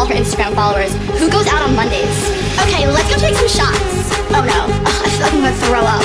all her Instagram followers who goes out on Mondays. Okay, let's go take some shots. Oh no, I feel like I'm gonna throw up.